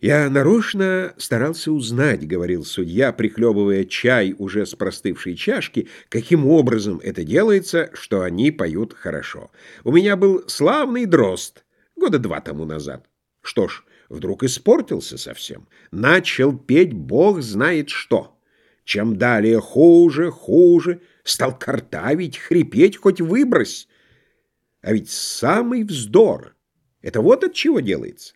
«Я нарочно старался узнать, — говорил судья, прихлебывая чай уже с простывшей чашки, — каким образом это делается, что они поют хорошо. У меня был славный дрозд года два тому назад. Что ж, вдруг испортился совсем. Начал петь бог знает что. Чем далее хуже, хуже, стал картавить, хрипеть, хоть выбрось. А ведь самый вздор — это вот от чего делается.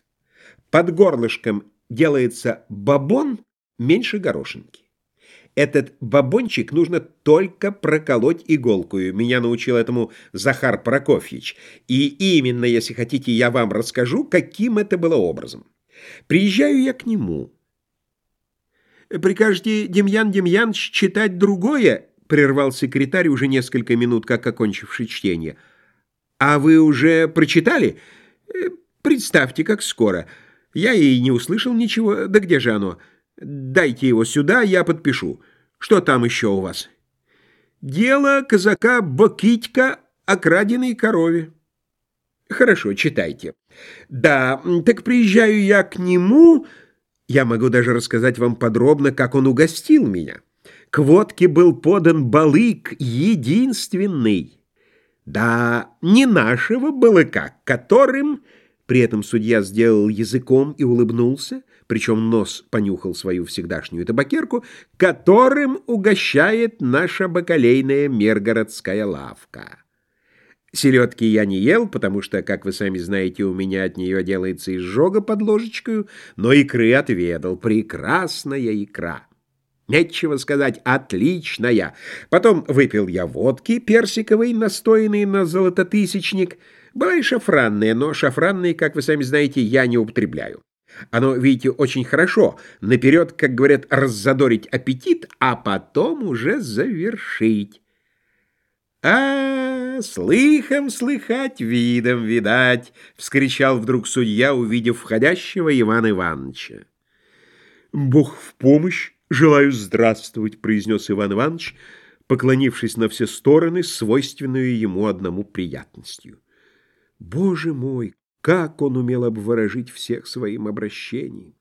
Под горлышком делается бабон меньше горошинки. Этот бабончик нужно только проколоть иголкою. Меня научил этому Захар Прокофьевич. И именно, если хотите, я вам расскажу, каким это было образом. Приезжаю я к нему. «Прикажете, Демьян Демьянович, читать другое?» — прервал секретарь уже несколько минут, как окончивший чтение. «А вы уже прочитали? Э, представьте, как скоро». Я и не услышал ничего. Да где же оно? Дайте его сюда, я подпишу. Что там еще у вас? Дело казака Бокитька о краденой корове. Хорошо, читайте. Да, так приезжаю я к нему... Я могу даже рассказать вам подробно, как он угостил меня. К водке был подан балык единственный. Да, не нашего балыка, которым... При этом судья сделал языком и улыбнулся, причем нос понюхал свою всегдашнюю табакерку, которым угощает наша бакалейная миргородская лавка. Селедки я не ел, потому что, как вы сами знаете, у меня от нее делается изжога под ложечкой, но икры отведал. Прекрасная икра. Нечего сказать, отличная. Потом выпил я водки персиковой, настоянной на золототысячник, была и шафранная, но шафранные, как вы сами знаете, я не употребляю. Оно, видите, очень хорошо. Наперед, как говорят, раззадорить аппетит, а потом уже завершить. «А, слыхом слыхать, видом видать!» — вскричал вдруг судья, увидев входящего Ивана Ивановича. «Бог в помощь! Желаю здравствовать!» — произнес Иван Иванович, поклонившись на все стороны, свойственную ему одному приятностью. Боже мой, как он умел обворожить всех своим обращением!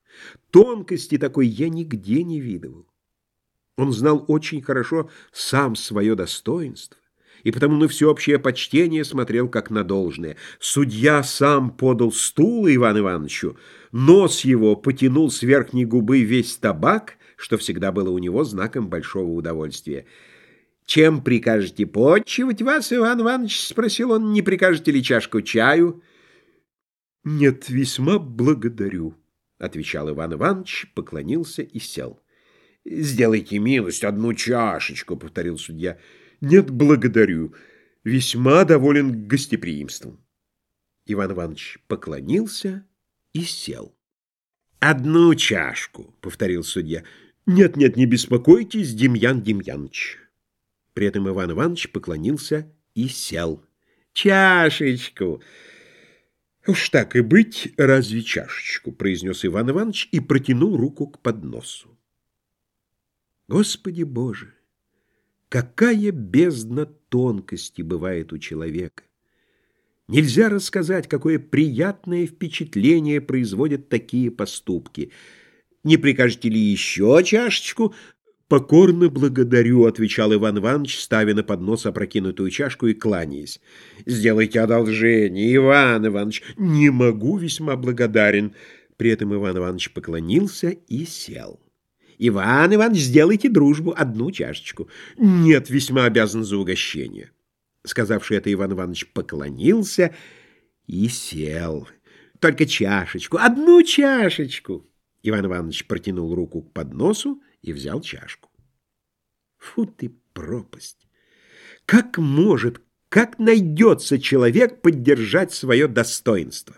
Тонкости такой я нигде не видывал. Он знал очень хорошо сам свое достоинство, и потому на всеобщее почтение смотрел как на должное. Судья сам подал стул Ивану Ивановичу, нос его потянул с верхней губы весь табак, что всегда было у него знаком большого удовольствия. «Чем прикажете почивать вас, Иван Иванович?» — спросил он. «Не прикажете ли чашку чаю?» «Нет, весьма благодарю», — отвечал Иван Иванович, поклонился и сел. «Сделайте милость, одну чашечку», — повторил судья. «Нет, благодарю. Весьма доволен гостеприимством». Иван Иванович поклонился и сел. «Одну чашку», — повторил судья. «Нет-нет, не беспокойтесь, Демьян Демьянович». При этом Иван Иванович поклонился и сел. «Чашечку!» «Уж так и быть, разве чашечку?» — произнес Иван Иванович и протянул руку к подносу. Господи Боже! Какая бездна тонкости бывает у человека! Нельзя рассказать, какое приятное впечатление производят такие поступки. Не прикажете ли еще чашечку? «Покорно благодарю», — отвечал Иван Иванович, ставя на поднос опрокинутую чашку и кланяясь. «Сделайте одолжение, Иван Иванович». «Не могу, весьма благодарен». При этом Иван Иванович поклонился и сел. «Иван Иванович, сделайте дружбу, одну чашечку». «Нет, весьма обязан за угощение». Сказавший это, Иван Иванович поклонился и сел. «Только чашечку, одну чашечку». Иван Иванович протянул руку к подносу и взял чашку. Фу ты, пропасть! Как может, как найдется человек поддержать свое достоинство?